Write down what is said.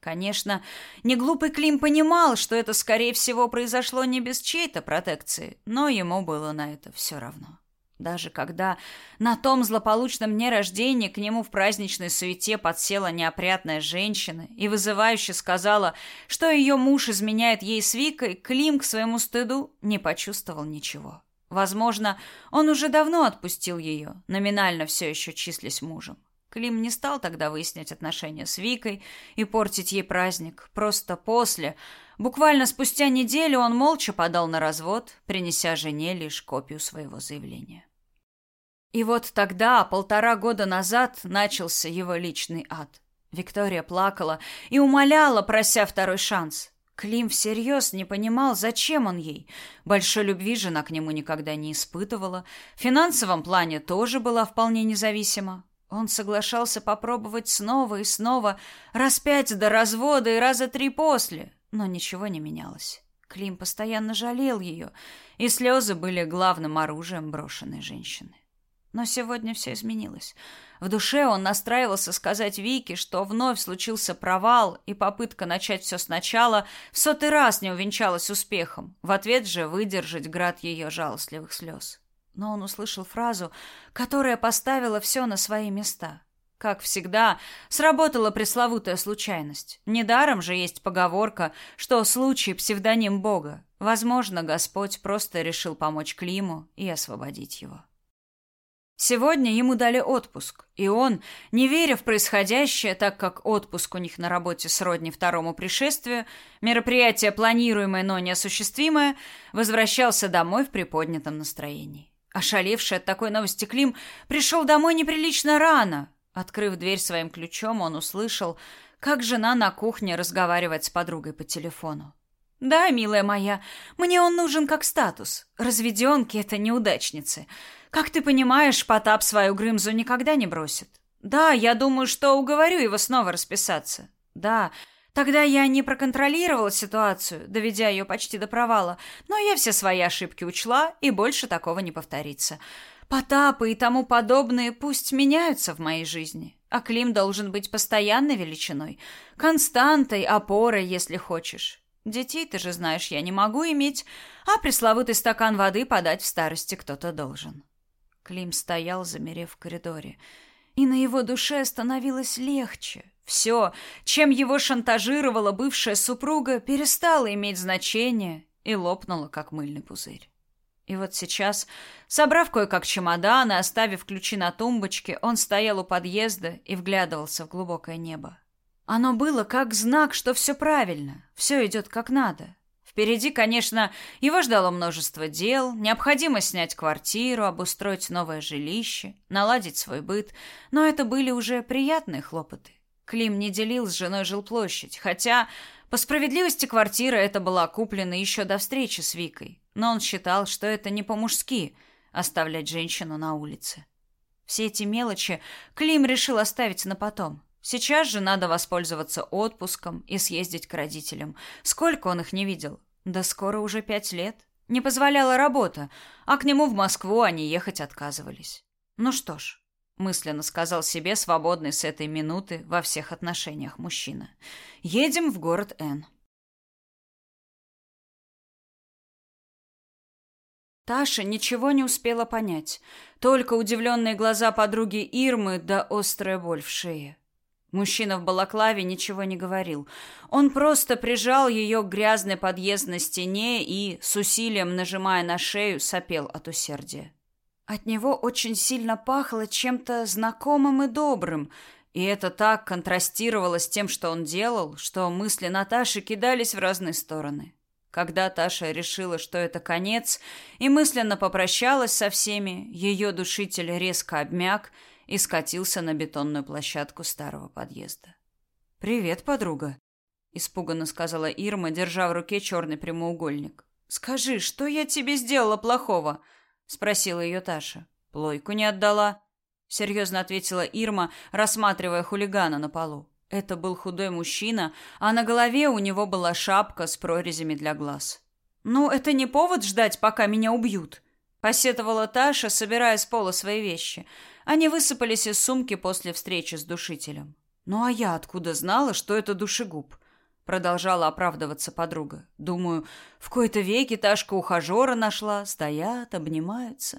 Конечно, неглупый Клим понимал, что это, скорее всего, произошло не без чьей-то протекции, но ему было на это все равно. Даже когда на том злополучном дне рождения к нему в праздничной суете подсела неопрятная женщина и вызывающе сказала, что ее муж изменяет ей с Викой, Клим к своему стыду не почувствовал ничего. Возможно, он уже давно отпустил ее, номинально все еще числясь мужем. Клим не стал тогда выяснять отношения с Викой и портить ей праздник. Просто после, буквально спустя неделю, он молча подал на развод, принеся жене лишь копию своего заявления. И вот тогда, полтора года назад, начался его личный ад. Виктория плакала и умоляла, прося второй шанс. Клим всерьез не понимал, зачем он ей. Большой любви жена к нему никогда не испытывала. В финансовом плане тоже была вполне независима. Он соглашался попробовать снова и снова, раз пять до развода и раза три после, но ничего не менялось. Клим постоянно жалел ее, и слезы были главным оружием брошенной женщины. Но сегодня все изменилось. В душе он настраивался сказать Вике, что вновь случился провал, и попытка начать все сначала в сотый раз не увенчалась успехом, в ответ же выдержать град ее жалостливых слез но он услышал фразу, которая поставила все на свои места. Как всегда, сработала пресловутая случайность. Недаром же есть поговорка, что случай псевдоним Бога. Возможно, Господь просто решил помочь Климу и освободить его. Сегодня ему дали отпуск, и он, не веря в происходящее, так как отпуск у них на работе сродни второму пришествию, мероприятие планируемое, но неосуществимое, возвращался домой в приподнятом настроении. Ошалевший от такой новости Клим пришел домой неприлично рано. Открыв дверь своим ключом, он услышал, как жена на кухне разговаривает с подругой по телефону. «Да, милая моя, мне он нужен как статус. Разведенки — это неудачницы. Как ты понимаешь, Потап свою Грымзу никогда не бросит. Да, я думаю, что уговорю его снова расписаться. Да, Тогда я не проконтролировала ситуацию, доведя ее почти до провала, но я все свои ошибки учла, и больше такого не повторится. Потапы и тому подобные пусть меняются в моей жизни, а Клим должен быть постоянной величиной, константой, опорой, если хочешь. Детей, ты же знаешь, я не могу иметь, а пресловутый стакан воды подать в старости кто-то должен. Клим стоял, замерев в коридоре, и на его душе становилось легче, все, чем его шантажировала бывшая супруга, перестало иметь значение и лопнуло, как мыльный пузырь. И вот сейчас, собрав кое-как чемодан и оставив ключи на тумбочке, он стоял у подъезда и вглядывался в глубокое небо. Оно было как знак, что все правильно, все идет как надо. Впереди, конечно, его ждало множество дел, необходимо снять квартиру, обустроить новое жилище, наладить свой быт, но это были уже приятные хлопоты. Клим не делил с женой жилплощадь, хотя, по справедливости, квартира эта была куплена еще до встречи с Викой. Но он считал, что это не по-мужски оставлять женщину на улице. Все эти мелочи Клим решил оставить на потом. Сейчас же надо воспользоваться отпуском и съездить к родителям. Сколько он их не видел? Да скоро уже пять лет. Не позволяла работа, а к нему в Москву они ехать отказывались. Ну что ж, мысленно сказал себе свободный с этой минуты во всех отношениях мужчина. Едем в город Н. Таша ничего не успела понять, только удивленные глаза подруги Ирмы да острая боль в шее. Мужчина в балаклаве ничего не говорил. Он просто прижал ее к грязной подъездной стене и, с усилием нажимая на шею, сопел от усердия. От него очень сильно пахло чем-то знакомым и добрым, и это так контрастировало с тем, что он делал, что мысли Наташи кидались в разные стороны. Когда Таша решила, что это конец, и мысленно попрощалась со всеми, ее душитель резко обмяк и скатился на бетонную площадку старого подъезда. «Привет, подруга», — испуганно сказала Ирма, держа в руке черный прямоугольник. «Скажи, что я тебе сделала плохого?» Спросила ее Таша. Плойку не отдала, серьезно ответила Ирма, рассматривая хулигана на полу. Это был худой мужчина, а на голове у него была шапка с прорезями для глаз. Ну, это не повод ждать, пока меня убьют, посетовала Таша, собирая с пола свои вещи. Они высыпались из сумки после встречи с душителем. Ну а я откуда знала, что это душегуб? Продолжала оправдываться подруга. Думаю, в кои-то веки Ташка ухажера нашла, стоят, обнимаются.